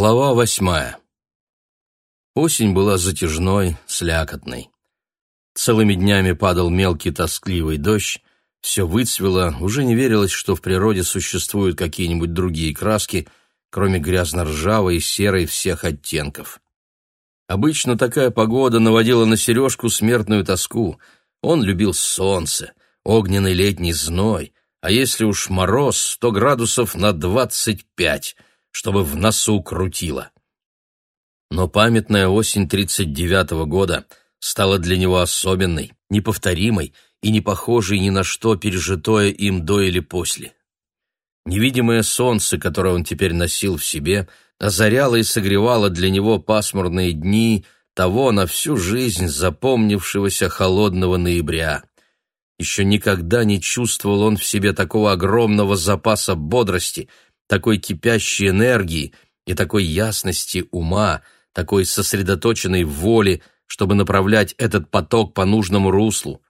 Глава восьмая. Осень была затяжной, слякотной. Целыми днями падал мелкий тоскливый дождь, все выцвело, уже не верилось, что в природе существуют какие-нибудь другие краски, кроме грязно-ржавой и серой всех оттенков. Обычно такая погода наводила на Сережку смертную тоску. Он любил солнце, огненный летний зной, а если уж мороз, сто градусов на двадцать пять — чтобы в носу крутило. Но памятная осень тридцать девятого года стала для него особенной, неповторимой и не похожей ни на что пережитое им до или после. Невидимое солнце, которое он теперь носил в себе, озаряло и согревало для него пасмурные дни того на всю жизнь запомнившегося холодного ноября. Еще никогда не чувствовал он в себе такого огромного запаса бодрости — такой кипящей энергии и такой ясности ума, такой сосредоточенной воли, чтобы направлять этот поток по нужному руслу.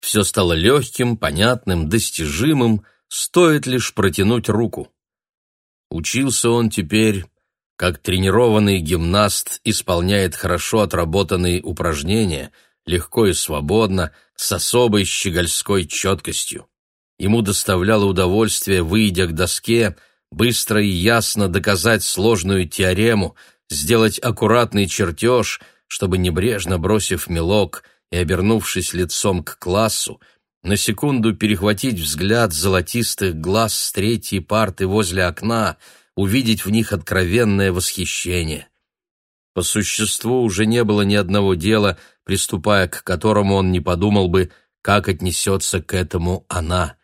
Все стало легким, понятным, достижимым, стоит лишь протянуть руку. Учился он теперь, как тренированный гимнаст исполняет хорошо отработанные упражнения, легко и свободно, с особой щегольской четкостью. Ему доставляло удовольствие, выйдя к доске, быстро и ясно доказать сложную теорему, сделать аккуратный чертеж, чтобы, небрежно бросив мелок и обернувшись лицом к классу, на секунду перехватить взгляд золотистых глаз с третьей парты возле окна, увидеть в них откровенное восхищение. По существу уже не было ни одного дела, приступая к которому он не подумал бы, как отнесется к этому она.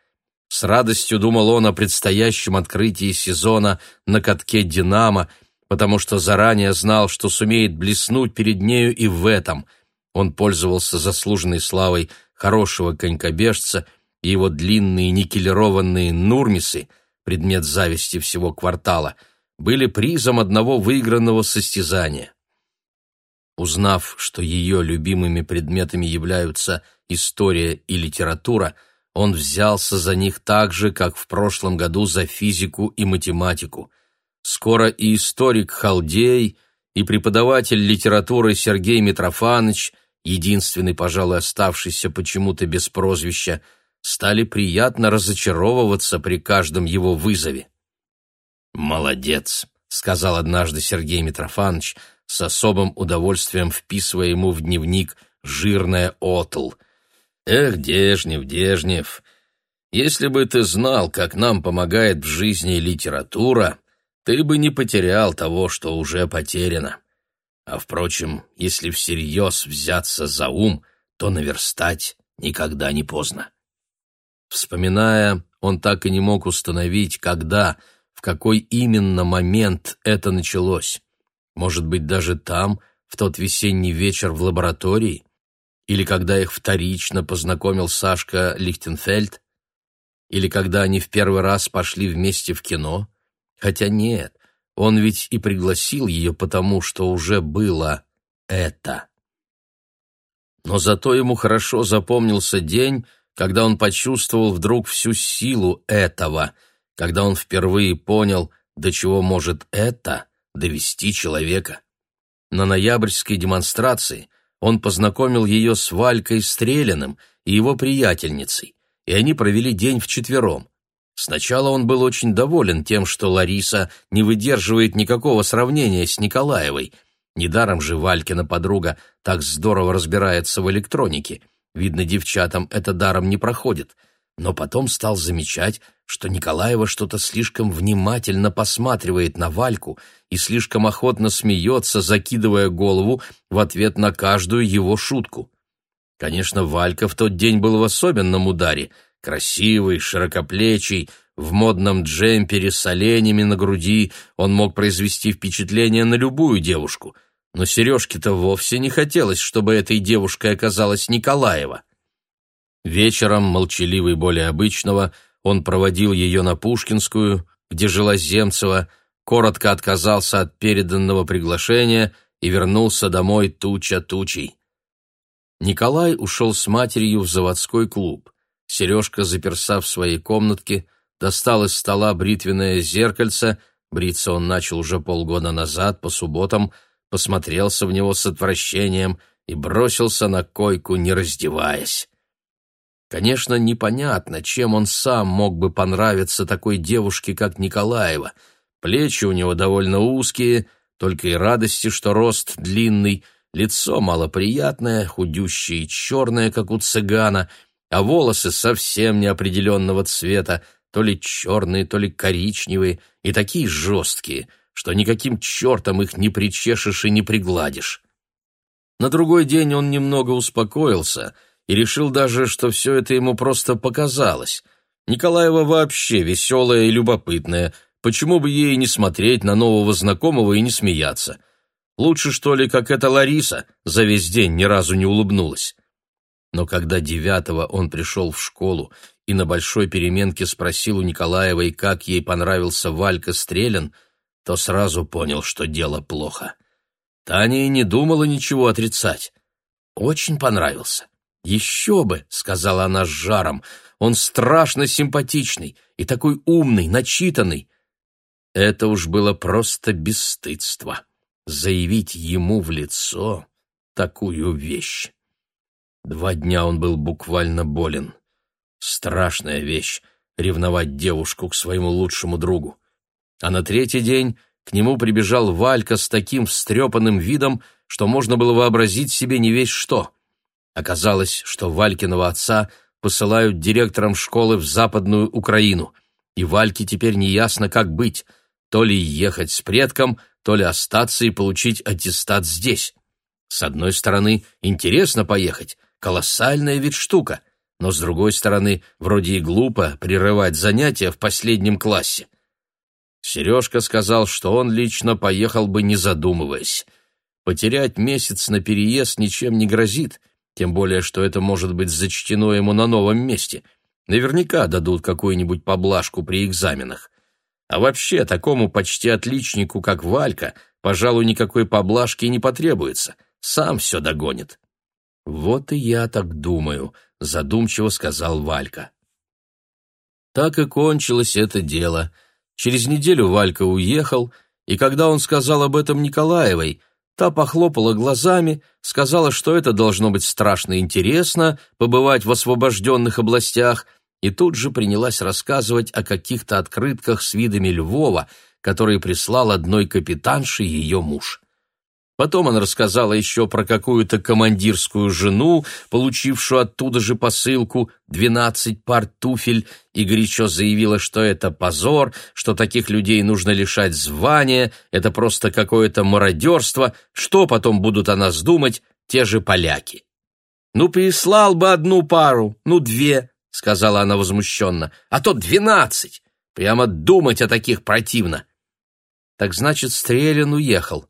С радостью думал он о предстоящем открытии сезона на катке «Динамо», потому что заранее знал, что сумеет блеснуть перед нею и в этом. Он пользовался заслуженной славой хорошего конькобежца, и его длинные никелированные «Нурмисы» — предмет зависти всего квартала — были призом одного выигранного состязания. Узнав, что ее любимыми предметами являются история и литература — он взялся за них так же, как в прошлом году за физику и математику. Скоро и историк Халдей, и преподаватель литературы Сергей Митрофанович, единственный, пожалуй, оставшийся почему-то без прозвища, стали приятно разочаровываться при каждом его вызове. «Молодец», — сказал однажды Сергей Митрофанович, с особым удовольствием вписывая ему в дневник жирное отл», — Эх, Дежнев, Дежнев, если бы ты знал, как нам помогает в жизни литература, ты бы не потерял того, что уже потеряно. А, впрочем, если всерьез взяться за ум, то наверстать никогда не поздно. Вспоминая, он так и не мог установить, когда, в какой именно момент это началось. Может быть, даже там, в тот весенний вечер в лаборатории? или когда их вторично познакомил Сашка Лихтенфельд, или когда они в первый раз пошли вместе в кино, хотя нет, он ведь и пригласил ее потому, что уже было это. Но зато ему хорошо запомнился день, когда он почувствовал вдруг всю силу этого, когда он впервые понял, до чего может это довести человека. На ноябрьской демонстрации – он познакомил ее с Валькой Стрелиным и его приятельницей, и они провели день вчетвером. Сначала он был очень доволен тем, что Лариса не выдерживает никакого сравнения с Николаевой. Недаром же Валькина подруга так здорово разбирается в электронике. Видно, девчатам это даром не проходит — но потом стал замечать, что Николаева что-то слишком внимательно посматривает на Вальку и слишком охотно смеется, закидывая голову в ответ на каждую его шутку. Конечно, Валька в тот день был в особенном ударе, красивый, широкоплечий, в модном джемпере с оленями на груди он мог произвести впечатление на любую девушку, но Сережке-то вовсе не хотелось, чтобы этой девушкой оказалась Николаева. Вечером, молчаливый более обычного, он проводил ее на Пушкинскую, где жила Земцева, коротко отказался от переданного приглашения и вернулся домой туча тучей. Николай ушел с матерью в заводской клуб. Сережка, заперся в своей комнатке, достал из стола бритвенное зеркальце, бриться он начал уже полгода назад, по субботам, посмотрелся в него с отвращением и бросился на койку, не раздеваясь. Конечно, непонятно, чем он сам мог бы понравиться такой девушке, как Николаева. Плечи у него довольно узкие, только и радости, что рост длинный, лицо малоприятное, худющее и черное, как у цыгана, а волосы совсем неопределенного цвета, то ли черные, то ли коричневые, и такие жесткие, что никаким чертом их не причешешь и не пригладишь. На другой день он немного успокоился — и решил даже, что все это ему просто показалось. Николаева вообще веселая и любопытная, почему бы ей не смотреть на нового знакомого и не смеяться? Лучше, что ли, как эта Лариса, за весь день ни разу не улыбнулась. Но когда девятого он пришел в школу и на большой переменке спросил у Николаевой, как ей понравился Валька Стрелин, то сразу понял, что дело плохо. Таня и не думала ничего отрицать. Очень понравился. «Еще бы!» — сказала она с жаром. «Он страшно симпатичный и такой умный, начитанный!» Это уж было просто бесстыдство — заявить ему в лицо такую вещь. Два дня он был буквально болен. Страшная вещь — ревновать девушку к своему лучшему другу. А на третий день к нему прибежал Валька с таким встрепанным видом, что можно было вообразить себе не весь что — Оказалось, что Валькиного отца посылают директором школы в Западную Украину, и Вальке теперь неясно, как быть, то ли ехать с предком, то ли остаться и получить аттестат здесь. С одной стороны, интересно поехать, колоссальная ведь штука, но с другой стороны, вроде и глупо прерывать занятия в последнем классе. Сережка сказал, что он лично поехал бы, не задумываясь. Потерять месяц на переезд ничем не грозит, тем более, что это может быть зачтено ему на новом месте. Наверняка дадут какую-нибудь поблажку при экзаменах. А вообще, такому почти отличнику, как Валька, пожалуй, никакой поблажки не потребуется. Сам все догонит. «Вот и я так думаю», — задумчиво сказал Валька. Так и кончилось это дело. Через неделю Валька уехал, и когда он сказал об этом Николаевой, Та похлопала глазами, сказала, что это должно быть страшно интересно побывать в освобожденных областях, и тут же принялась рассказывать о каких-то открытках с видами Львова, которые прислал одной капитанше ее муж. Потом она рассказала еще про какую-то командирскую жену, получившую оттуда же посылку двенадцать пар туфель, и горячо заявила, что это позор, что таких людей нужно лишать звания, это просто какое-то мародерство, что потом будут о нас думать те же поляки. «Ну, прислал бы одну пару, ну, две», — сказала она возмущенно, — «а то двенадцать! Прямо думать о таких противно!» «Так значит, Стрелин уехал».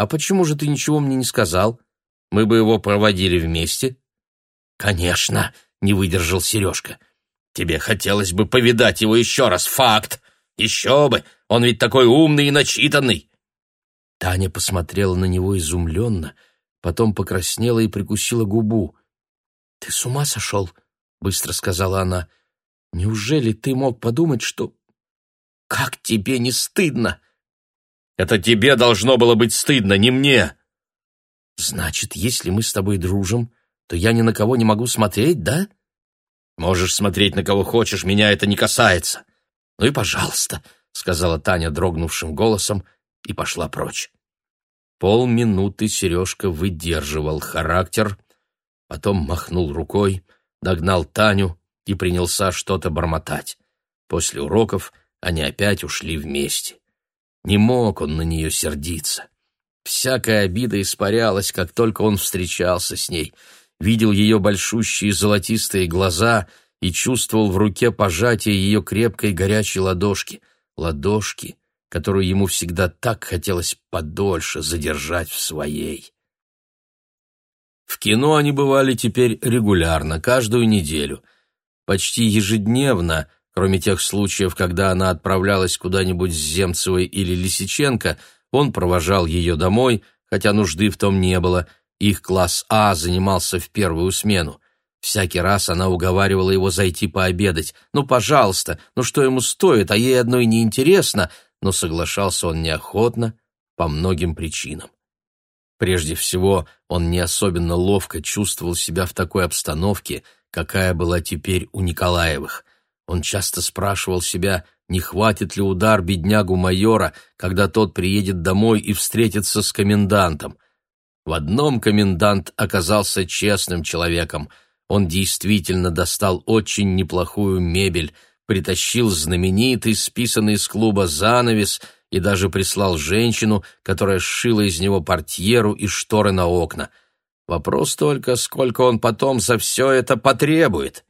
«А почему же ты ничего мне не сказал? Мы бы его проводили вместе». «Конечно!» — не выдержал Сережка. «Тебе хотелось бы повидать его еще раз, факт! Еще бы! Он ведь такой умный и начитанный!» Таня посмотрела на него изумленно, потом покраснела и прикусила губу. «Ты с ума сошел?» — быстро сказала она. «Неужели ты мог подумать, что...» «Как тебе не стыдно!» Это тебе должно было быть стыдно, не мне. Значит, если мы с тобой дружим, то я ни на кого не могу смотреть, да? Можешь смотреть на кого хочешь, меня это не касается. Ну и пожалуйста, сказала Таня дрогнувшим голосом и пошла прочь. Полминуты Сережка выдерживал характер, потом махнул рукой, догнал Таню и принялся что-то бормотать. После уроков они опять ушли вместе. Не мог он на нее сердиться. Всякая обида испарялась, как только он встречался с ней, видел ее большущие золотистые глаза и чувствовал в руке пожатие ее крепкой горячей ладошки, ладошки, которую ему всегда так хотелось подольше задержать в своей. В кино они бывали теперь регулярно, каждую неделю. Почти ежедневно Кроме тех случаев, когда она отправлялась куда-нибудь с Земцевой или Лисиченко, он провожал ее домой, хотя нужды в том не было, их класс А занимался в первую смену. Всякий раз она уговаривала его зайти пообедать. «Ну, пожалуйста, ну что ему стоит, а ей одной неинтересно», но соглашался он неохотно по многим причинам. Прежде всего, он не особенно ловко чувствовал себя в такой обстановке, какая была теперь у Николаевых. Он часто спрашивал себя, не хватит ли удар беднягу майора, когда тот приедет домой и встретится с комендантом. В одном комендант оказался честным человеком. Он действительно достал очень неплохую мебель, притащил знаменитый, списанный из клуба занавес и даже прислал женщину, которая сшила из него портьеру и шторы на окна. Вопрос только, сколько он потом за все это потребует. —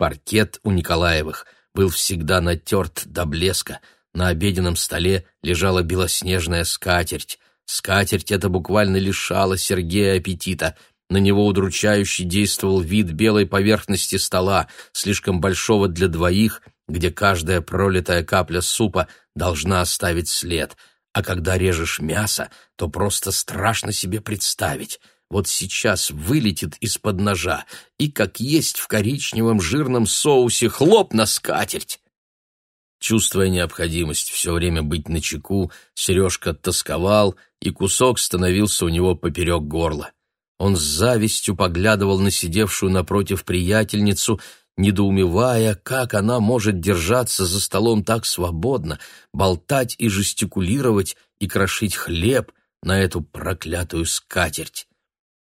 Паркет у Николаевых был всегда натерт до блеска, на обеденном столе лежала белоснежная скатерть. Скатерть эта буквально лишала Сергея аппетита. На него удручающе действовал вид белой поверхности стола, слишком большого для двоих, где каждая пролитая капля супа должна оставить след. А когда режешь мясо, то просто страшно себе представить — вот сейчас вылетит из-под ножа и, как есть в коричневом жирном соусе, хлоп на скатерть. Чувствуя необходимость все время быть на чеку, Сережка тосковал, и кусок становился у него поперек горла. Он с завистью поглядывал на сидевшую напротив приятельницу, недоумевая, как она может держаться за столом так свободно, болтать и жестикулировать и крошить хлеб на эту проклятую скатерть.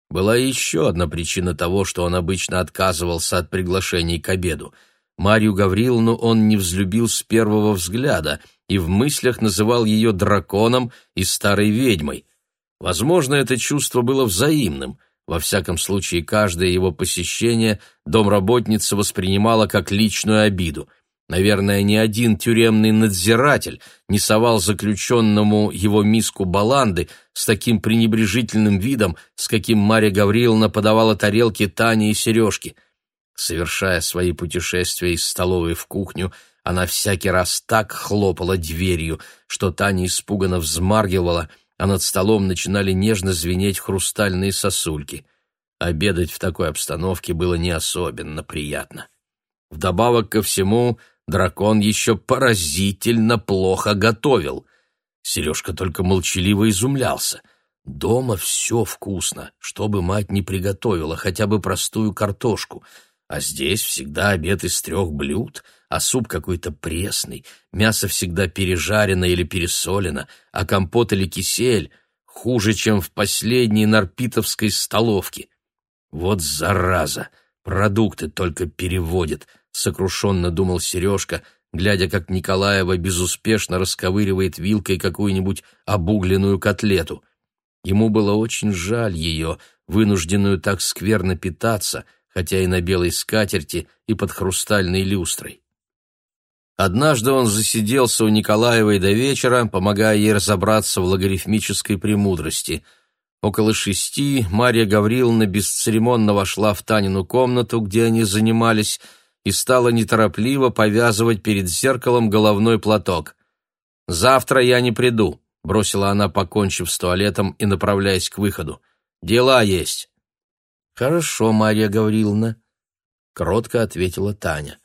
Была еще одна причина того, что он обычно отказывался от приглашений к обеду. Марью Гавриловну он не взлюбил с первого взгляда и в мыслях называл ее драконом и старой ведьмой. Возможно, это чувство было взаимным. Во всяком случае, каждое его посещение домработница воспринимала как личную обиду — Наверное, ни один тюремный надзиратель не совал заключенному его миску баланды с таким пренебрежительным видом, с каким Марья Гавриловна подавала тарелки Тане и Сережке. Совершая свои путешествия из столовой в кухню, она всякий раз так хлопала дверью, что Таня испуганно взмаргивала, а над столом начинали нежно звенеть хрустальные сосульки. Обедать в такой обстановке было не особенно приятно. Вдобавок ко всему, Дракон еще поразительно плохо готовил. Сережка только молчаливо изумлялся. Дома все вкусно, что бы мать не приготовила, хотя бы простую картошку. А здесь всегда обед из трех блюд, а суп какой-то пресный, мясо всегда пережарено или пересолено, а компот или кисель хуже, чем в последней нарпитовской столовке. Вот зараза! Продукты только переводят. — сокрушенно думал Сережка, глядя, как Николаева безуспешно расковыривает вилкой какую-нибудь обугленную котлету. Ему было очень жаль ее, вынужденную так скверно питаться, хотя и на белой скатерти, и под хрустальной люстрой. Однажды он засиделся у Николаевой до вечера, помогая ей разобраться в логарифмической премудрости. Около шести Марья Гавриловна бесцеремонно вошла в Танину комнату, где они занимались, и стала неторопливо повязывать перед зеркалом головной платок. «Завтра я не приду», — бросила она, покончив с туалетом и направляясь к выходу. «Дела есть». «Хорошо, Марья Гавриловна», — кротко ответила Таня.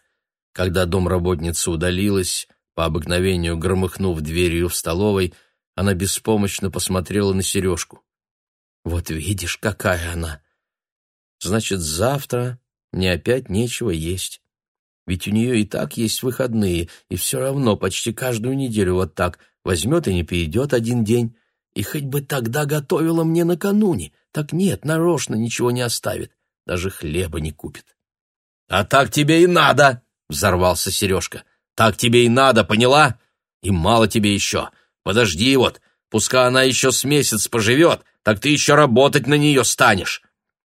Когда домработница удалилась, по обыкновению громыхнув дверью в столовой, она беспомощно посмотрела на сережку. «Вот видишь, какая она!» «Значит, завтра мне опять нечего есть. Ведь у нее и так есть выходные, и все равно почти каждую неделю вот так возьмет и не перейдет один день. И хоть бы тогда готовила мне накануне, так нет, нарочно ничего не оставит, даже хлеба не купит. — А так тебе и надо! — взорвался Сережка. — Так тебе и надо, поняла? И мало тебе еще. Подожди вот, пускай она еще с месяц поживет, так ты еще работать на нее станешь.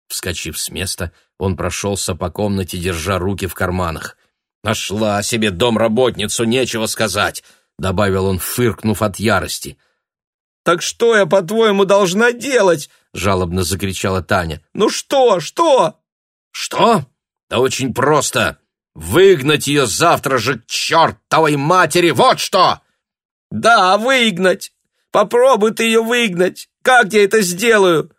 Вскочив с места, он прошелся по комнате, держа руки в карманах. «Нашла себе домработницу, нечего сказать», — добавил он, фыркнув от ярости. «Так что я, по-твоему, должна делать?» — жалобно закричала Таня. «Ну что, что?» «Что? Да очень просто. Выгнать ее завтра же к чертовой матери, вот что!» «Да, выгнать. Попробуй ты ее выгнать. Как я это сделаю?»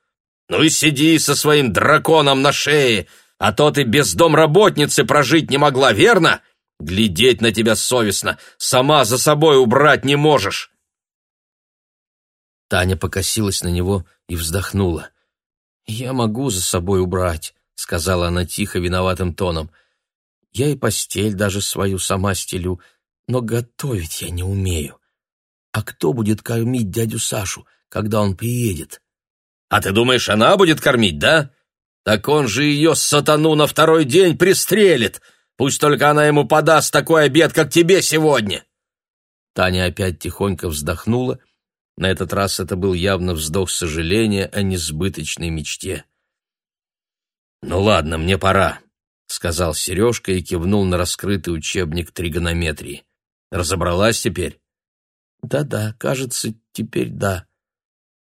«Ну и сиди со своим драконом на шее!» А то ты без домработницы прожить не могла, верно? Глядеть на тебя совестно, сама за собой убрать не можешь. Таня покосилась на него и вздохнула. «Я могу за собой убрать», — сказала она тихо, виноватым тоном. «Я и постель даже свою сама стелю, но готовить я не умею. А кто будет кормить дядю Сашу, когда он приедет?» «А ты думаешь, она будет кормить, да?» Так он же ее сатану на второй день пристрелит! Пусть только она ему подаст такой обед, как тебе сегодня!» Таня опять тихонько вздохнула. На этот раз это был явно вздох сожаления о несбыточной мечте. «Ну ладно, мне пора», — сказал Сережка и кивнул на раскрытый учебник тригонометрии. «Разобралась теперь?» «Да-да, кажется, теперь да».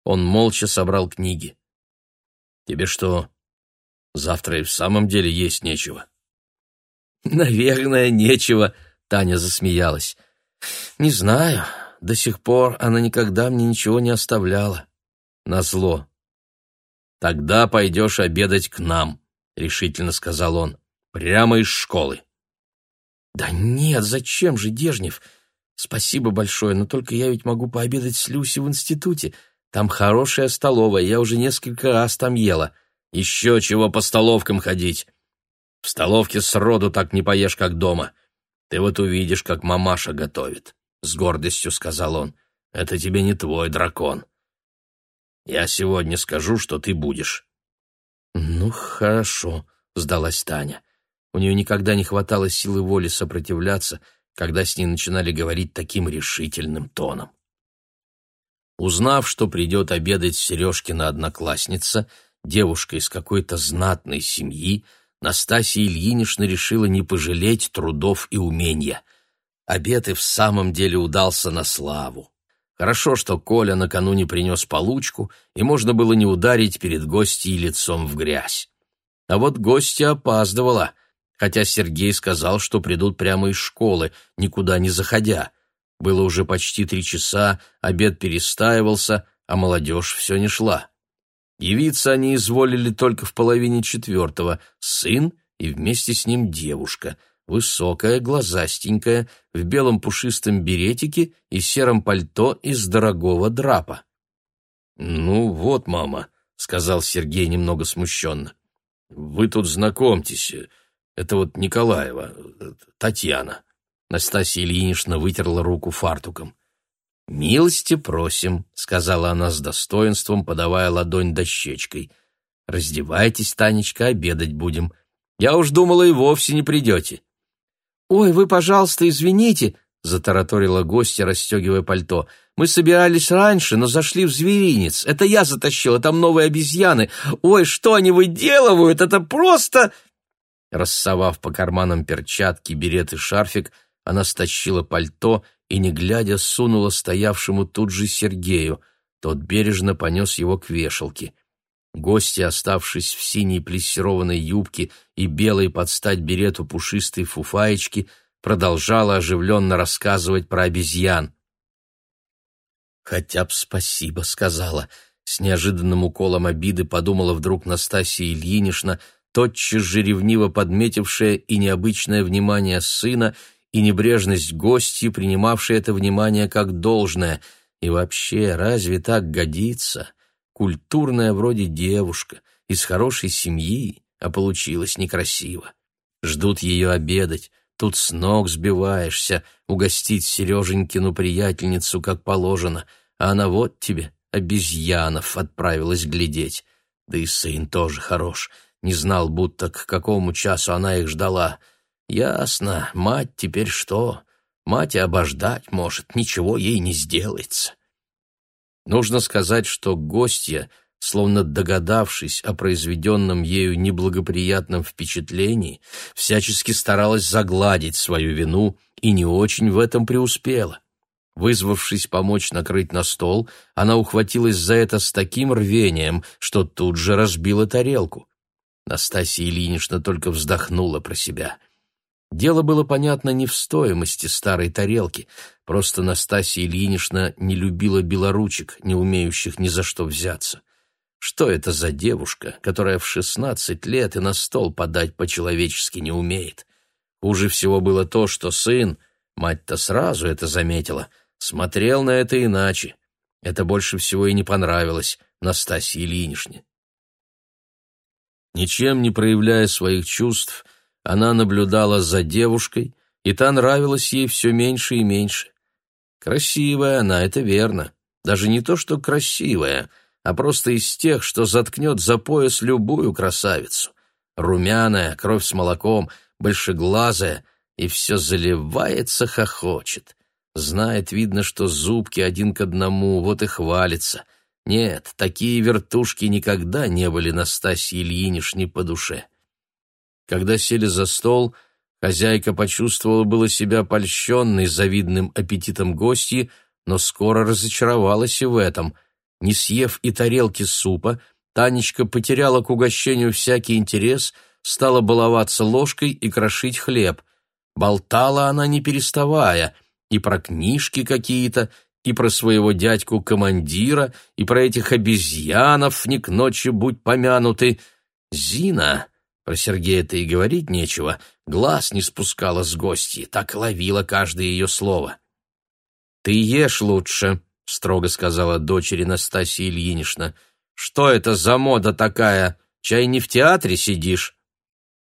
Он молча собрал книги. «Тебе что, Завтра и в самом деле есть нечего». «Наверное, нечего», — Таня засмеялась. «Не знаю. До сих пор она никогда мне ничего не оставляла. Назло». «Тогда пойдешь обедать к нам», — решительно сказал он. «Прямо из школы». «Да нет, зачем же, Дежнев? Спасибо большое, но только я ведь могу пообедать с Люси в институте. Там хорошая столовая, я уже несколько раз там ела». Еще чего по столовкам ходить. В столовке сроду так не поешь, как дома. Ты вот увидишь, как мамаша готовит, — с гордостью сказал он. Это тебе не твой дракон. Я сегодня скажу, что ты будешь. Ну, хорошо, — сдалась Таня. У нее никогда не хватало силы воли сопротивляться, когда с ней начинали говорить таким решительным тоном. Узнав, что придет обедать Сережкина одноклассница, — девушка из какой-то знатной семьи, Настасья Ильинична решила не пожалеть трудов и умения. Обед и в самом деле удался на славу. Хорошо, что Коля накануне принес получку, и можно было не ударить перед гостьей лицом в грязь. А вот гостья опаздывала, хотя Сергей сказал, что придут прямо из школы, никуда не заходя. Было уже почти три часа, обед перестаивался, а молодежь все не шла. Явиться они изволили только в половине четвертого, сын и вместе с ним девушка, высокая, глазастенькая, в белом пушистом беретике и сером пальто из дорогого драпа. «Ну вот, мама», — сказал Сергей немного смущенно, — «вы тут знакомьтесь, это вот Николаева, э, Татьяна». Настасья Ильинична вытерла руку фартуком. «Милости просим», — сказала она с достоинством, подавая ладонь дощечкой. «Раздевайтесь, Танечка, обедать будем. Я уж думала, и вовсе не придете». «Ой, вы, пожалуйста, извините», — затараторила гостья, расстегивая пальто. «Мы собирались раньше, но зашли в зверинец. Это я затащила, там новые обезьяны. Ой, что они выделывают, это просто...» Рассовав по карманам перчатки, берет и шарфик, — она стащила пальто и, не глядя, сунула стоявшему тут же Сергею. Тот бережно понес его к вешалке. Гости, оставшись в синей плессированной юбке и белой под стать берету пушистой фуфаечки, продолжала оживленно рассказывать про обезьян. «Хотя б спасибо», — сказала. С неожиданным уколом обиды подумала вдруг Настасья Ильинична, тотчас же ревниво подметившая и необычное внимание сына, и небрежность гости, принимавшей это внимание как должное. И вообще, разве так годится? Культурная вроде девушка, из хорошей семьи, а получилось некрасиво. Ждут ее обедать, тут с ног сбиваешься, угостить Сереженькину приятельницу, как положено, а она вот тебе, обезьянов, отправилась глядеть. Да и сын тоже хорош, не знал, будто к какому часу она их ждала — Ясно, мать теперь что? Мать и обождать может, ничего ей не сделается. Нужно сказать, что гостья, словно догадавшись о произведенном ею неблагоприятном впечатлении, всячески старалась загладить свою вину и не очень в этом преуспела. Вызвавшись помочь накрыть на стол, она ухватилась за это с таким рвением, что тут же разбила тарелку. Настасья Ильинична только вздохнула про себя — Дело было понятно не в стоимости старой тарелки, просто Настасья Ильинична не любила белоручек, не умеющих ни за что взяться. Что это за девушка, которая в шестнадцать лет и на стол подать по-человечески не умеет? Хуже всего было то, что сын, мать-то сразу это заметила, смотрел на это иначе. Это больше всего и не понравилось Настасье Ильиничне. Ничем не проявляя своих чувств, она наблюдала за девушкой, и та нравилась ей все меньше и меньше. Красивая она, это верно. Даже не то, что красивая, а просто из тех, что заткнет за пояс любую красавицу. Румяная, кровь с молоком, большеглазая, и все заливается, хохочет. Знает, видно, что зубки один к одному, вот и хвалится. Нет, такие вертушки никогда не были Настасье Ильинишне по душе. — когда сели за стол, хозяйка почувствовала было себя польщенной завидным аппетитом гостей, но скоро разочаровалась и в этом. Не съев и тарелки супа, Танечка потеряла к угощению всякий интерес, стала баловаться ложкой и крошить хлеб. Болтала она не переставая, и про книжки какие-то, и про своего дядьку-командира, и про этих обезьянов, не к ночи будь помянуты. Зина, про Сергея-то и говорить нечего. Глаз не спускала с гости, так ловила каждое ее слово. «Ты ешь лучше», — строго сказала дочери Настасья Ильинична. «Что это за мода такая? Чай не в театре сидишь?»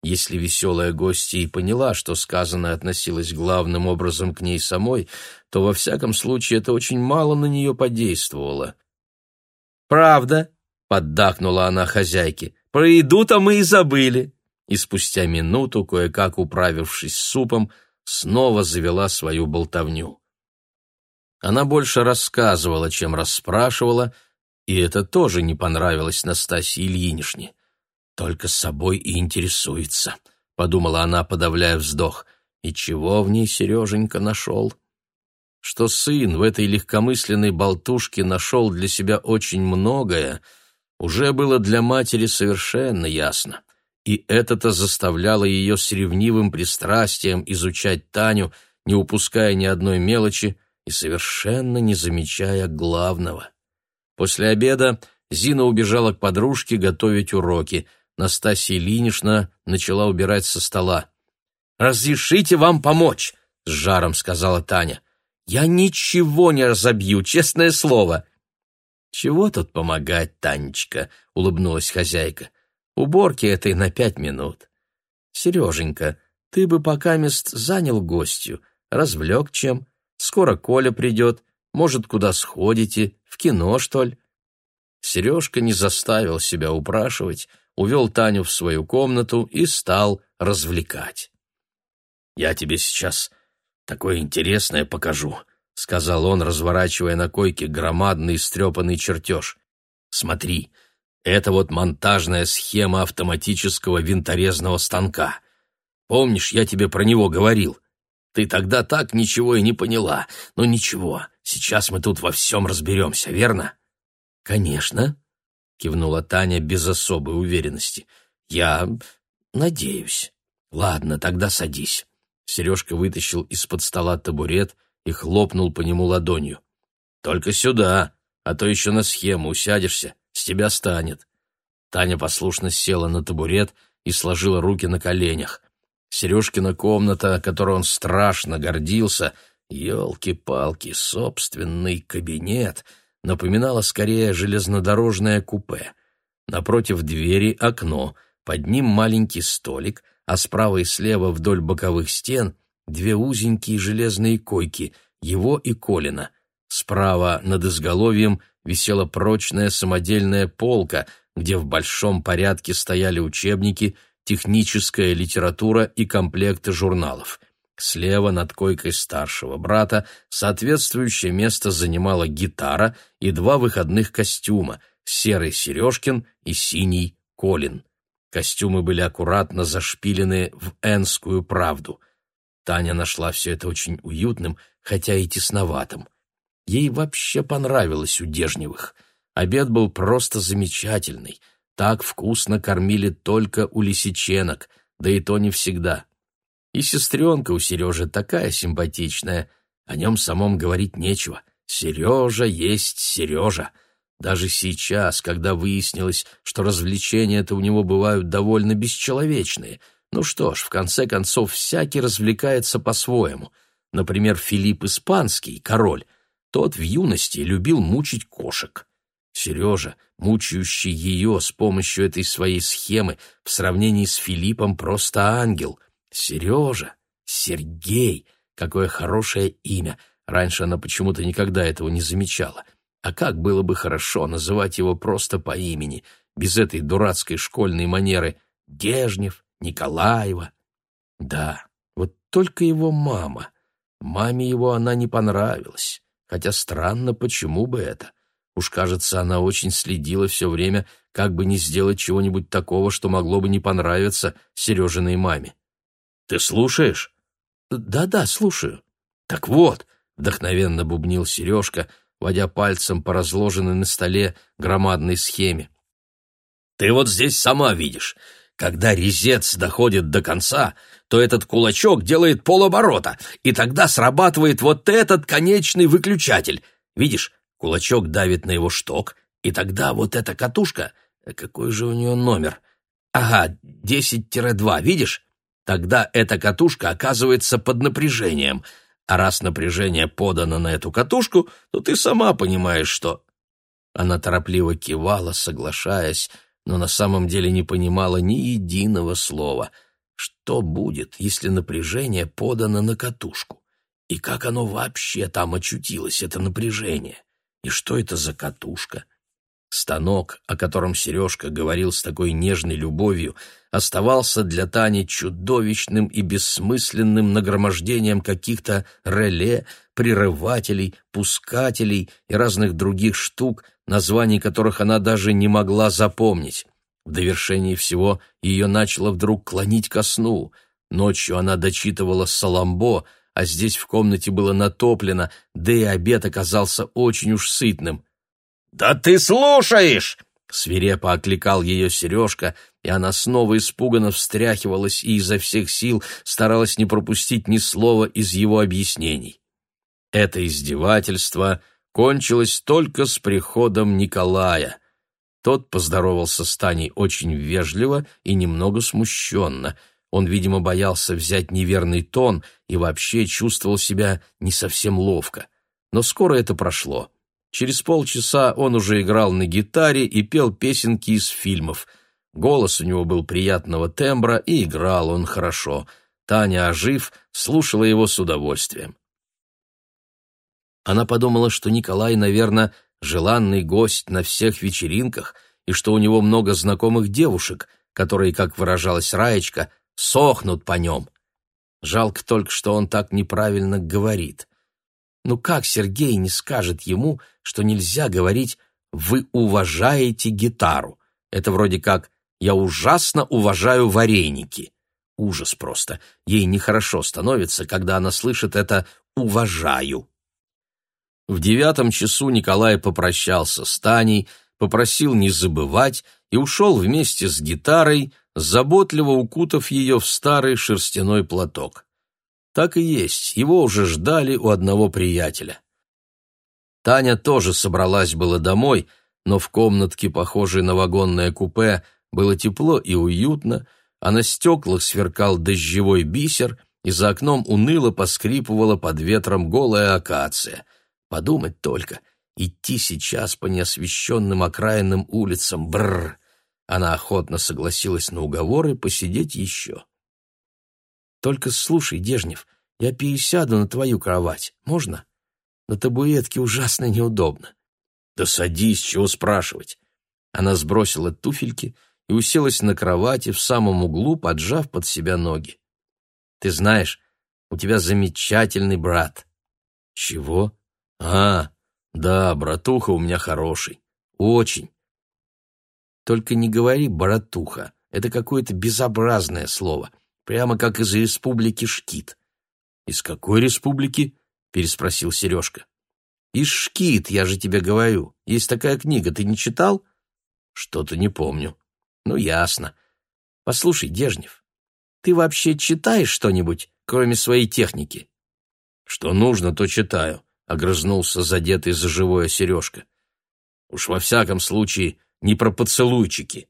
Если веселая гостья и поняла, что сказанное относилось главным образом к ней самой, то во всяком случае это очень мало на нее подействовало. «Правда?» — поддакнула она хозяйке. Придут, а мы и забыли. И спустя минуту, кое-как управившись супом, снова завела свою болтовню. Она больше рассказывала, чем расспрашивала, и это тоже не понравилось Настасье Ильинишне. «Только собой и интересуется», — подумала она, подавляя вздох. «И чего в ней Сереженька нашел?» Что сын в этой легкомысленной болтушке нашел для себя очень многое — уже было для матери совершенно ясно, и это-то заставляло ее с ревнивым пристрастием изучать Таню, не упуская ни одной мелочи и совершенно не замечая главного. После обеда Зина убежала к подружке готовить уроки. Настасья Ильинична начала убирать со стола. «Разрешите вам помочь!» — с жаром сказала Таня. «Я ничего не разобью, честное слово!» «Чего тут помогать, Танечка?» — улыбнулась хозяйка. «Уборки этой на пять минут». «Сереженька, ты бы пока мест занял гостью, развлек чем. Скоро Коля придет, может, куда сходите, в кино, что ли?» Сережка не заставил себя упрашивать, увел Таню в свою комнату и стал развлекать. «Я тебе сейчас такое интересное покажу», — сказал он, разворачивая на койке громадный стрепанный чертеж. «Смотри, это вот монтажная схема автоматического винторезного станка. Помнишь, я тебе про него говорил? Ты тогда так ничего и не поняла. Но ничего, сейчас мы тут во всем разберемся, верно?» «Конечно», — кивнула Таня без особой уверенности. «Я надеюсь. Ладно, тогда садись». Сережка вытащил из-под стола табурет, и хлопнул по нему ладонью. «Только сюда, а то еще на схему усядешься, с тебя станет». Таня послушно села на табурет и сложила руки на коленях. Сережкина комната, которой он страшно гордился, елки-палки, собственный кабинет, напоминала скорее железнодорожное купе. Напротив двери окно, под ним маленький столик, а справа и слева вдоль боковых стен — две узенькие железные койки, его и Колина. Справа над изголовьем висела прочная самодельная полка, где в большом порядке стояли учебники, техническая литература и комплекты журналов. Слева над койкой старшего брата соответствующее место занимала гитара и два выходных костюма — серый Сережкин и синий Колин. Костюмы были аккуратно зашпилены в «Энскую правду». Таня нашла все это очень уютным, хотя и тесноватым. Ей вообще понравилось у Дежневых. Обед был просто замечательный. Так вкусно кормили только у лисиченок, да и то не всегда. И сестренка у Сережи такая симпатичная, о нем самом говорить нечего. Сережа есть Сережа. Даже сейчас, когда выяснилось, что развлечения-то у него бывают довольно бесчеловечные — ну что ж, в конце концов, всякий развлекается по-своему. Например, Филипп Испанский, король, тот в юности любил мучить кошек. Сережа, мучающий ее с помощью этой своей схемы, в сравнении с Филиппом просто ангел. Сережа, Сергей, какое хорошее имя. Раньше она почему-то никогда этого не замечала. А как было бы хорошо называть его просто по имени, без этой дурацкой школьной манеры Дежнев, Николаева. Да, вот только его мама. Маме его она не понравилась. Хотя странно, почему бы это. Уж, кажется, она очень следила все время, как бы не сделать чего-нибудь такого, что могло бы не понравиться Сережиной маме. «Ты слушаешь?» «Да-да, слушаю». «Так вот», — вдохновенно бубнил Сережка, водя пальцем по разложенной на столе громадной схеме. «Ты вот здесь сама видишь. Когда резец доходит до конца, то этот кулачок делает полоборота, и тогда срабатывает вот этот конечный выключатель. Видишь, кулачок давит на его шток, и тогда вот эта катушка... Какой же у нее номер? Ага, 10-2, видишь? Тогда эта катушка оказывается под напряжением. А раз напряжение подано на эту катушку, то ты сама понимаешь, что... Она торопливо кивала, соглашаясь, но на самом деле не понимала ни единого слова. Что будет, если напряжение подано на катушку? И как оно вообще там очутилось, это напряжение? И что это за катушка? Станок, о котором Сережка говорил с такой нежной любовью, оставался для Тани чудовищным и бессмысленным нагромождением каких-то реле, прерывателей, пускателей и разных других штук — названий которых она даже не могла запомнить. В довершении всего ее начало вдруг клонить ко сну. Ночью она дочитывала «Саламбо», а здесь в комнате было натоплено, да и обед оказался очень уж сытным. «Да ты слушаешь!» — свирепо окликал ее Сережка, и она снова испуганно встряхивалась и изо всех сил старалась не пропустить ни слова из его объяснений. Это издевательство — кончилось только с приходом Николая. Тот поздоровался с Таней очень вежливо и немного смущенно. Он, видимо, боялся взять неверный тон и вообще чувствовал себя не совсем ловко. Но скоро это прошло. Через полчаса он уже играл на гитаре и пел песенки из фильмов. Голос у него был приятного тембра, и играл он хорошо. Таня, ожив, слушала его с удовольствием. Она подумала, что Николай, наверное, желанный гость на всех вечеринках, и что у него много знакомых девушек, которые, как выражалась Раечка, сохнут по нем. Жалко только, что он так неправильно говорит. Ну как Сергей не скажет ему, что нельзя говорить «вы уважаете гитару»? Это вроде как «я ужасно уважаю вареники». Ужас просто. Ей нехорошо становится, когда она слышит это «уважаю». В девятом часу Николай попрощался с Таней, попросил не забывать и ушел вместе с гитарой, заботливо укутав ее в старый шерстяной платок. Так и есть, его уже ждали у одного приятеля. Таня тоже собралась было домой, но в комнатке, похожей на вагонное купе, было тепло и уютно, а на стеклах сверкал дождевой бисер, и за окном уныло поскрипывала под ветром голая акация — Подумать только, идти сейчас по неосвещенным окраинным улицам, бррр! Она охотно согласилась на уговоры посидеть еще. «Только слушай, Дежнев, я пересяду на твою кровать, можно? На табуретке ужасно неудобно». «Да садись, чего спрашивать?» Она сбросила туфельки и уселась на кровати в самом углу, поджав под себя ноги. «Ты знаешь, у тебя замечательный брат». «Чего?» А, да, братуха у меня хороший. Очень. Только не говори «братуха». Это какое-то безобразное слово. Прямо как из республики Шкит. Из какой республики? Переспросил Сережка. Из Шкит, я же тебе говорю. Есть такая книга, ты не читал? Что-то не помню. Ну, ясно. Послушай, Дежнев, ты вообще читаешь что-нибудь, кроме своей техники? Что нужно, то читаю. — огрызнулся задетый за живое Сережка. «Уж во всяком случае не про поцелуйчики».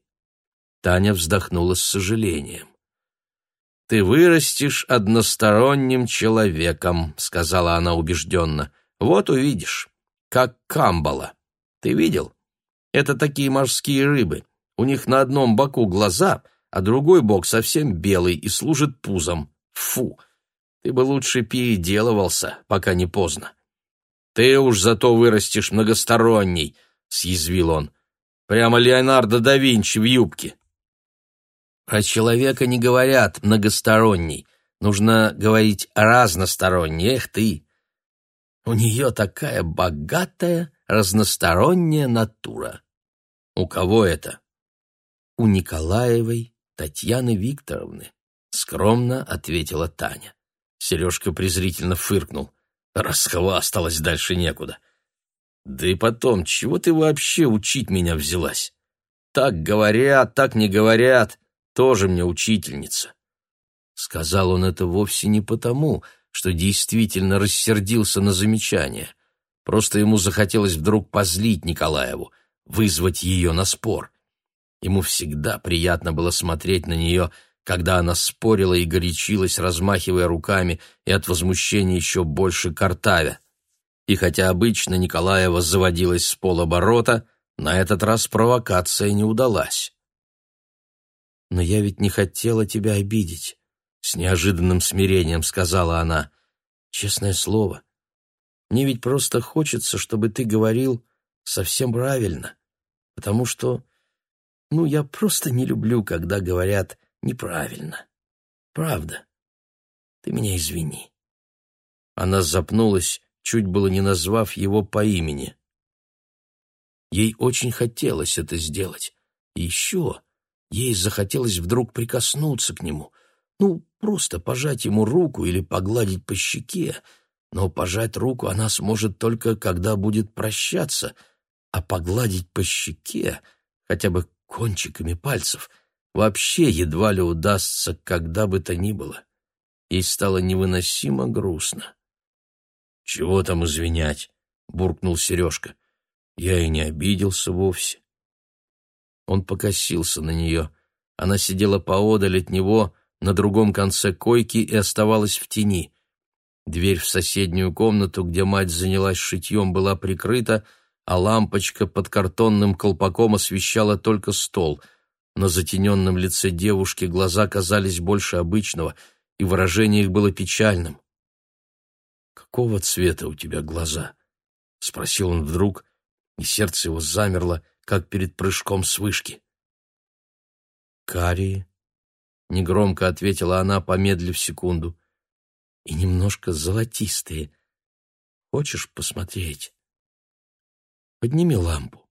Таня вздохнула с сожалением. «Ты вырастешь односторонним человеком», — сказала она убежденно. «Вот увидишь, как камбала. Ты видел? Это такие морские рыбы. У них на одном боку глаза, а другой бок совсем белый и служит пузом. Фу! Ты бы лучше переделывался, пока не поздно». Ты уж зато вырастешь многосторонний, съязвил он. Прямо Леонардо да Винчи в юбке. Про человека не говорят многосторонний. Нужно говорить разносторонний. Эх ты! У нее такая богатая, разносторонняя натура. У кого это? У Николаевой Татьяны Викторовны, скромно ответила Таня. Сережка презрительно фыркнул. Расхова осталась дальше некуда. Да и потом, чего ты вообще учить меня взялась? Так говорят, так не говорят, тоже мне учительница. Сказал он это вовсе не потому, что действительно рассердился на замечание. Просто ему захотелось вдруг позлить Николаеву, вызвать ее на спор. Ему всегда приятно было смотреть на нее когда она спорила и горячилась, размахивая руками, и от возмущения еще больше картавя. И хотя обычно Николаева заводилась с полоборота, на этот раз провокация не удалась. «Но я ведь не хотела тебя обидеть», — с неожиданным смирением сказала она. «Честное слово, мне ведь просто хочется, чтобы ты говорил совсем правильно, потому что, ну, я просто не люблю, когда говорят Неправильно. Правда. Ты меня извини. Она запнулась, чуть было не назвав его по имени. Ей очень хотелось это сделать. И еще ей захотелось вдруг прикоснуться к нему. Ну, просто пожать ему руку или погладить по щеке. Но пожать руку она сможет только, когда будет прощаться. А погладить по щеке, хотя бы кончиками пальцев — вообще едва ли удастся когда бы то ни было. и стало невыносимо грустно. «Чего там извинять?» — буркнул Сережка. «Я и не обиделся вовсе». Он покосился на нее. Она сидела поодаль от него, на другом конце койки и оставалась в тени. Дверь в соседнюю комнату, где мать занялась шитьем, была прикрыта, а лампочка под картонным колпаком освещала только стол — на затененном лице девушки глаза казались больше обычного, и выражение их было печальным. «Какого цвета у тебя глаза?» — спросил он вдруг, и сердце его замерло, как перед прыжком с вышки. «Карие», — негромко ответила она, помедлив секунду, — «и немножко золотистые. Хочешь посмотреть?» «Подними лампу».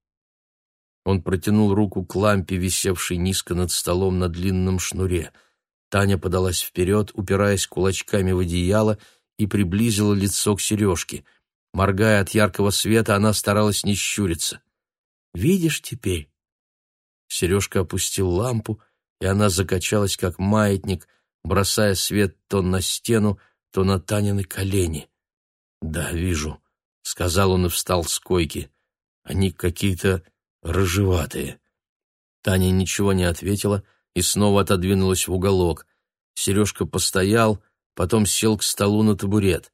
Он протянул руку к лампе, висевшей низко над столом на длинном шнуре. Таня подалась вперед, упираясь кулачками в одеяло, и приблизила лицо к сережке. Моргая от яркого света, она старалась не щуриться. «Видишь теперь?» Сережка опустил лампу, и она закачалась, как маятник, бросая свет то на стену, то на Танины колени. «Да, вижу», — сказал он и встал с койки. «Они какие-то рыжеватые. Таня ничего не ответила и снова отодвинулась в уголок. Сережка постоял, потом сел к столу на табурет.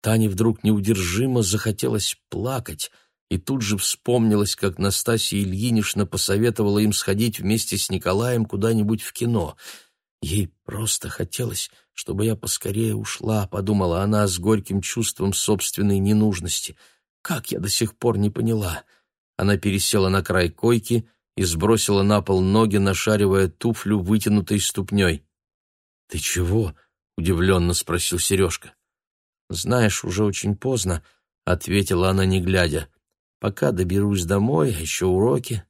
Тане вдруг неудержимо захотелось плакать, и тут же вспомнилось, как Настасья Ильинична посоветовала им сходить вместе с Николаем куда-нибудь в кино. Ей просто хотелось, чтобы я поскорее ушла, подумала она с горьким чувством собственной ненужности. Как я до сих пор не поняла — она пересела на край койки и сбросила на пол ноги, нашаривая туфлю вытянутой ступней. «Ты чего?» — удивленно спросил Сережка. «Знаешь, уже очень поздно», — ответила она, не глядя. «Пока доберусь домой, а еще уроки».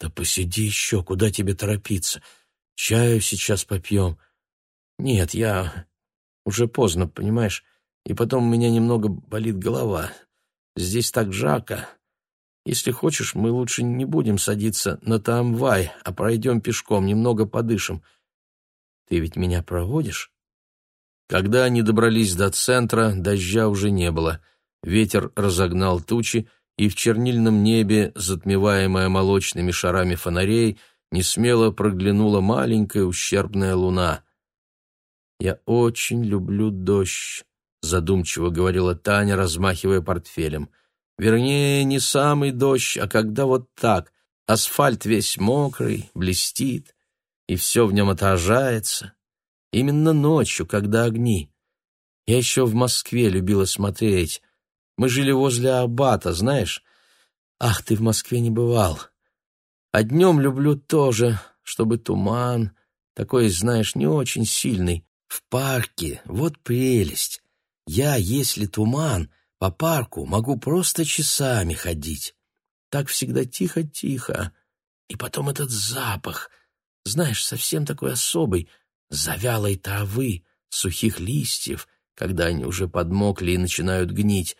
«Да посиди еще, куда тебе торопиться? Чаю сейчас попьем». «Нет, я... Уже поздно, понимаешь? И потом у меня немного болит голова. Здесь так жарко». Если хочешь, мы лучше не будем садиться на трамвай, а пройдем пешком, немного подышим. Ты ведь меня проводишь?» Когда они добрались до центра, дождя уже не было. Ветер разогнал тучи, и в чернильном небе, затмеваемое молочными шарами фонарей, несмело проглянула маленькая ущербная луна. «Я очень люблю дождь», — задумчиво говорила Таня, размахивая портфелем — Вернее, не самый дождь, а когда вот так. Асфальт весь мокрый, блестит, и все в нем отражается. Именно ночью, когда огни. Я еще в Москве любила смотреть. Мы жили возле Абата, знаешь? Ах, ты в Москве не бывал. А днем люблю тоже, чтобы туман, такой, знаешь, не очень сильный, в парке, вот прелесть. Я, если туман, по парку могу просто часами ходить. Так всегда тихо-тихо. И потом этот запах. Знаешь, совсем такой особый. Завялой травы, сухих листьев, когда они уже подмокли и начинают гнить.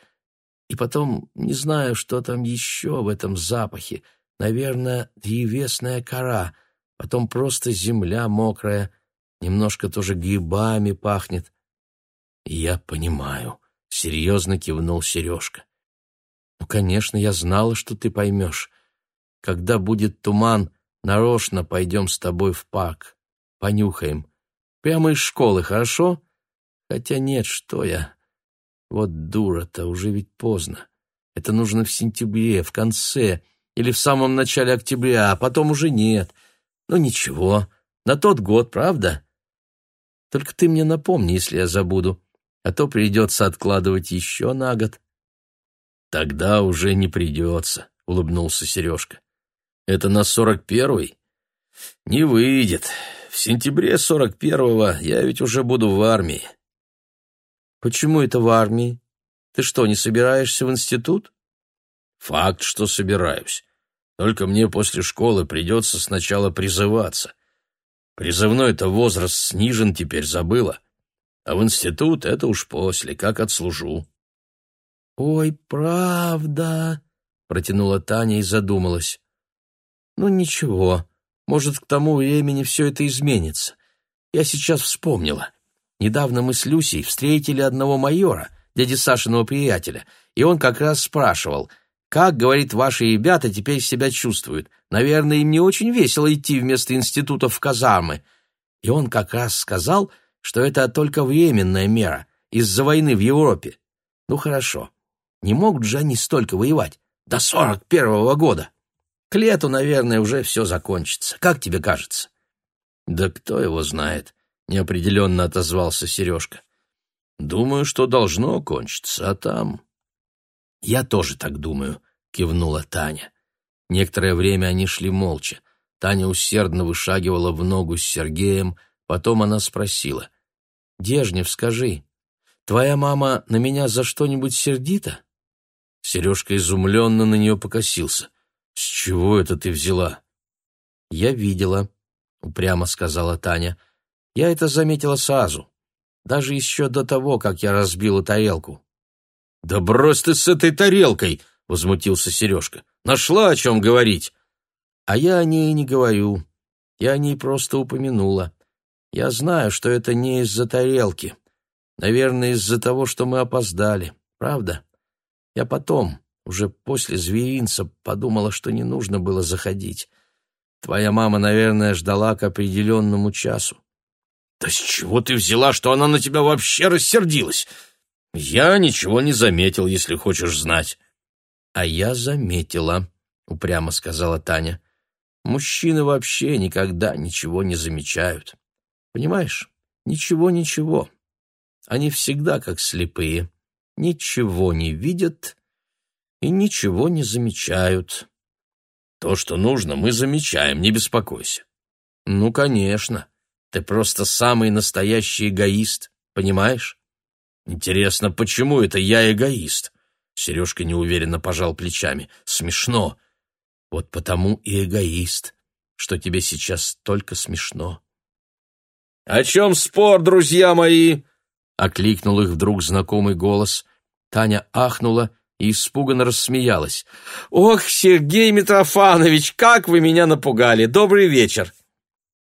И потом, не знаю, что там еще в этом запахе. Наверное, древесная кора. Потом просто земля мокрая. Немножко тоже грибами пахнет. Я понимаю. Серьезно кивнул Сережка. «Ну, конечно, я знала, что ты поймешь. Когда будет туман, нарочно пойдем с тобой в парк. Понюхаем. Прямо из школы, хорошо? Хотя нет, что я. Вот дура-то, уже ведь поздно. Это нужно в сентябре, в конце или в самом начале октября, а потом уже нет. Ну, ничего, на тот год, правда? Только ты мне напомни, если я забуду» а то придется откладывать еще на год. Тогда уже не придется, улыбнулся Сережка. Это на сорок первый? Не выйдет. В сентябре сорок первого я ведь уже буду в армии. Почему это в армии? Ты что, не собираешься в институт? Факт, что собираюсь. Только мне после школы придется сначала призываться. Призывной-то возраст снижен, теперь забыла. — а в институт это уж после, как отслужу». «Ой, правда!» — протянула Таня и задумалась. «Ну ничего, может, к тому времени все это изменится. Я сейчас вспомнила. Недавно мы с Люсей встретили одного майора, дяди Сашиного приятеля, и он как раз спрашивал, как, говорит, ваши ребята теперь себя чувствуют. Наверное, им не очень весело идти вместо института в казармы. И он как раз сказал, что это только временная мера из-за войны в Европе. Ну хорошо, не могут же они столько воевать до сорок первого года. К лету, наверное, уже все закончится. Как тебе кажется? Да кто его знает, неопределенно отозвался Сережка. Думаю, что должно кончиться, а там... Я тоже так думаю, кивнула Таня. Некоторое время они шли молча. Таня усердно вышагивала в ногу с Сергеем, Потом она спросила. «Дежнев, скажи, твоя мама на меня за что-нибудь сердита?» Сережка изумленно на нее покосился. «С чего это ты взяла?» «Я видела», — упрямо сказала Таня. «Я это заметила сразу, даже еще до того, как я разбила тарелку». «Да брось ты с этой тарелкой!» — возмутился Сережка. «Нашла о чем говорить!» «А я о ней не говорю. Я о ней просто упомянула. Я знаю, что это не из-за тарелки. Наверное, из-за того, что мы опоздали. Правда? Я потом, уже после зверинца, подумала, что не нужно было заходить. Твоя мама, наверное, ждала к определенному часу. Да с чего ты взяла, что она на тебя вообще рассердилась? Я ничего не заметил, если хочешь знать. А я заметила, упрямо сказала Таня. Мужчины вообще никогда ничего не замечают. Понимаешь? Ничего, ничего. Они всегда как слепые. Ничего не видят и ничего не замечают. То, что нужно, мы замечаем, не беспокойся. Ну, конечно. Ты просто самый настоящий эгоист, понимаешь? Интересно, почему это я эгоист? Сережка неуверенно пожал плечами. Смешно. Вот потому и эгоист, что тебе сейчас только смешно. «О чем спор, друзья мои?» — окликнул их вдруг знакомый голос. Таня ахнула и испуганно рассмеялась. «Ох, Сергей Митрофанович, как вы меня напугали! Добрый вечер!»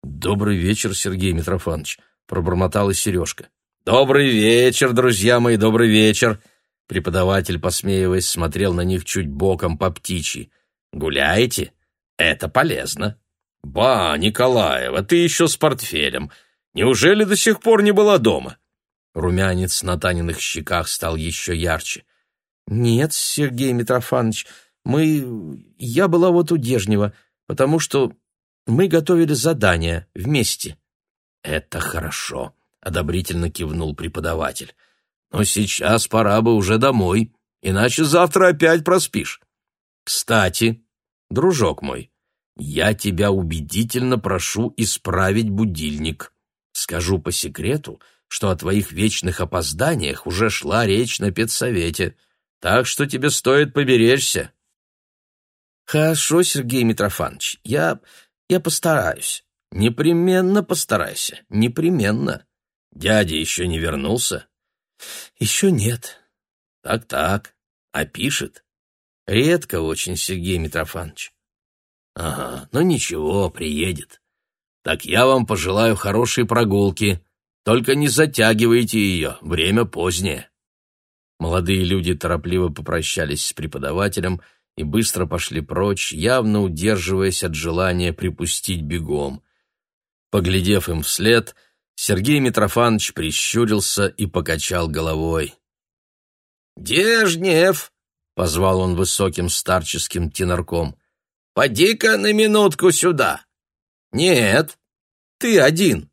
«Добрый вечер, Сергей Митрофанович!» — пробормотала Сережка. «Добрый вечер, друзья мои, добрый вечер!» Преподаватель, посмеиваясь, смотрел на них чуть боком по птичьи. «Гуляете? Это полезно!» «Ба, Николаева, ты еще с портфелем!» Неужели до сих пор не была дома?» Румянец на Таниных щеках стал еще ярче. «Нет, Сергей Митрофанович, мы... Я была вот у Дежнева, потому что мы готовили задание вместе». «Это хорошо», — одобрительно кивнул преподаватель. «Но сейчас пора бы уже домой, иначе завтра опять проспишь. Кстати, дружок мой, я тебя убедительно прошу исправить будильник». Скажу по секрету, что о твоих вечных опозданиях уже шла речь на педсовете, так что тебе стоит поберечься. Хорошо, Сергей Митрофанович, я... я постараюсь. Непременно постарайся, непременно. Дядя еще не вернулся? Еще нет. Так-так, а пишет? Редко очень, Сергей Митрофанович. Ага, ну ничего, приедет так я вам пожелаю хорошей прогулки. Только не затягивайте ее, время позднее». Молодые люди торопливо попрощались с преподавателем и быстро пошли прочь, явно удерживаясь от желания припустить бегом. Поглядев им вслед, Сергей Митрофанович прищурился и покачал головой. «Дежнев!» — позвал он высоким старческим тенорком. «Поди-ка на минутку сюда!» «Нет, ты один».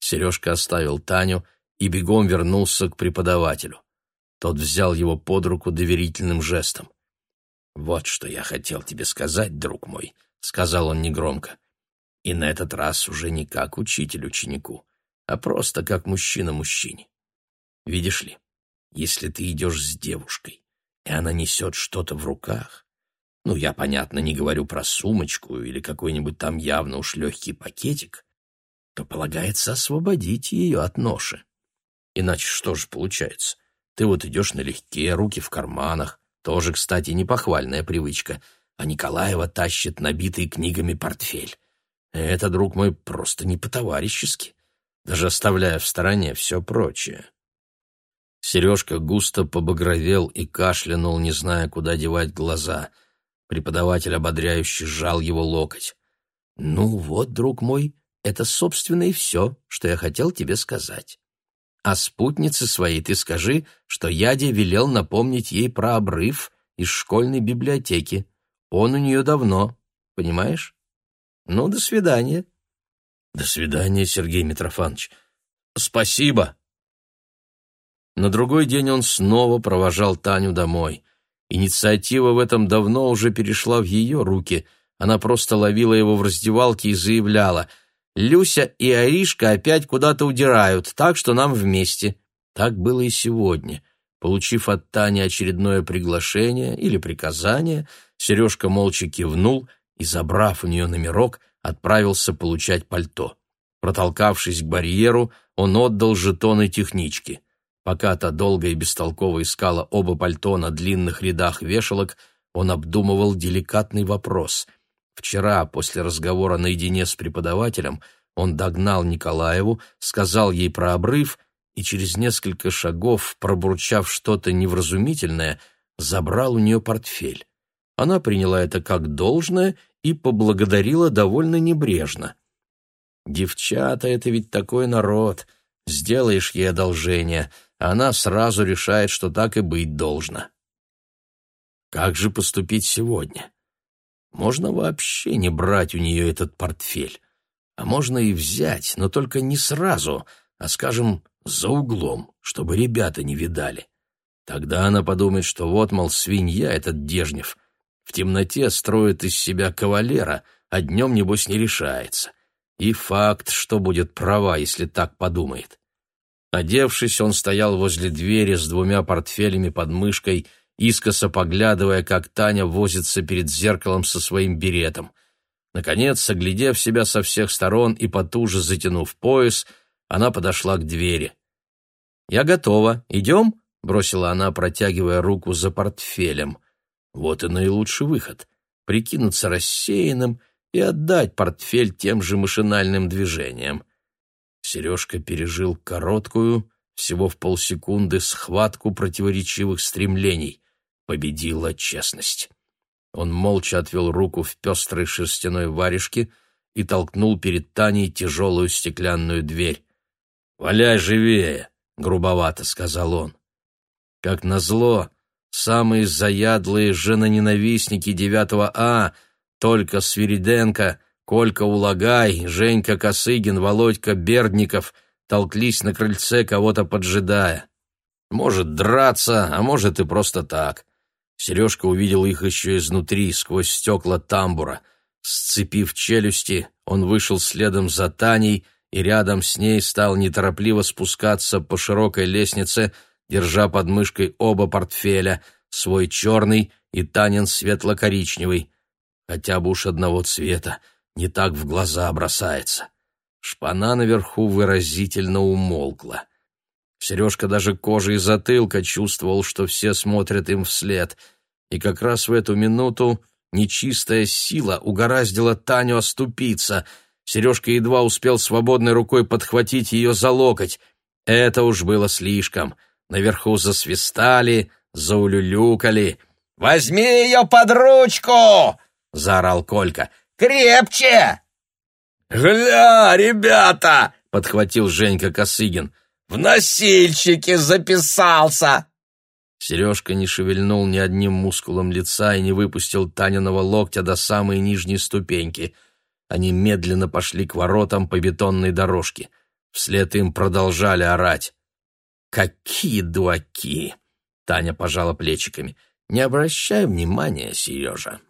Сережка оставил Таню и бегом вернулся к преподавателю. Тот взял его под руку доверительным жестом. «Вот что я хотел тебе сказать, друг мой», — сказал он негромко. «И на этот раз уже не как учитель ученику, а просто как мужчина мужчине. Видишь ли, если ты идешь с девушкой, и она несет что-то в руках, ну, я, понятно, не говорю про сумочку или какой-нибудь там явно уж легкий пакетик, то полагается освободить ее от ноши. Иначе что же получается? Ты вот идешь налегке, руки в карманах, тоже, кстати, непохвальная привычка, а Николаева тащит набитый книгами портфель. Это, друг мой, просто не по-товарищески, даже оставляя в стороне все прочее. Сережка густо побагровел и кашлянул, не зная, куда девать глаза — Преподаватель, ободряюще сжал его локоть. «Ну вот, друг мой, это, собственно, и все, что я хотел тебе сказать. А спутнице своей ты скажи, что Яде велел напомнить ей про обрыв из школьной библиотеки. Он у нее давно, понимаешь? Ну, до свидания». «До свидания, Сергей Митрофанович. Спасибо!» На другой день он снова провожал Таню домой. Инициатива в этом давно уже перешла в ее руки. Она просто ловила его в раздевалке и заявляла «Люся и Аришка опять куда-то удирают, так что нам вместе». Так было и сегодня. Получив от Тани очередное приглашение или приказание, Сережка молча кивнул и, забрав у нее номерок, отправился получать пальто. Протолкавшись к барьеру, он отдал жетоны техничке. Пока-то долго и бестолково искала оба пальто на длинных рядах вешалок, он обдумывал деликатный вопрос. Вчера, после разговора наедине с преподавателем, он догнал Николаеву, сказал ей про обрыв и через несколько шагов, пробурчав что-то невразумительное, забрал у нее портфель. Она приняла это как должное и поблагодарила довольно небрежно. «Девчата — это ведь такой народ. Сделаешь ей одолжение, она сразу решает, что так и быть должно. Как же поступить сегодня? Можно вообще не брать у нее этот портфель. А можно и взять, но только не сразу, а, скажем, за углом, чтобы ребята не видали. Тогда она подумает, что вот, мол, свинья этот Дежнев. В темноте строит из себя кавалера, а днем, небось, не решается. И факт, что будет права, если так подумает. Одевшись, он стоял возле двери с двумя портфелями под мышкой, искоса поглядывая, как Таня возится перед зеркалом со своим беретом. Наконец, оглядев себя со всех сторон и потуже затянув пояс, она подошла к двери. «Я готова. Идем?» — бросила она, протягивая руку за портфелем. Вот и наилучший выход — прикинуться рассеянным и отдать портфель тем же машинальным движениям. — Сережка пережил короткую, всего в полсекунды, схватку противоречивых стремлений. Победила честность. Он молча отвел руку в пестрой шерстяной варежке и толкнул перед Таней тяжелую стеклянную дверь. «Валяй живее!» — грубовато сказал он. Как назло, самые заядлые женоненавистники девятого А, только Свириденко, Колька Улагай, Женька Косыгин, Володька Бердников толклись на крыльце, кого-то поджидая. Может, драться, а может и просто так. Сережка увидел их еще изнутри, сквозь стекла тамбура. Сцепив челюсти, он вышел следом за Таней и рядом с ней стал неторопливо спускаться по широкой лестнице, держа под мышкой оба портфеля, свой черный и Танин светло-коричневый, хотя бы уж одного цвета — не так в глаза бросается. Шпана наверху выразительно умолкла. Сережка даже кожей затылка чувствовал, что все смотрят им вслед. И как раз в эту минуту нечистая сила угораздила Таню оступиться. Сережка едва успел свободной рукой подхватить ее за локоть. Это уж было слишком. Наверху засвистали, заулюлюкали. «Возьми ее под ручку!» — заорал Колька. Крепче!» «Гля, ребята!» — подхватил Женька Косыгин. «В носильщике записался!» Сережка не шевельнул ни одним мускулом лица и не выпустил Таниного локтя до самой нижней ступеньки. Они медленно пошли к воротам по бетонной дорожке. Вслед им продолжали орать. «Какие дуаки!» — Таня пожала плечиками. «Не обращай внимания, Сережа,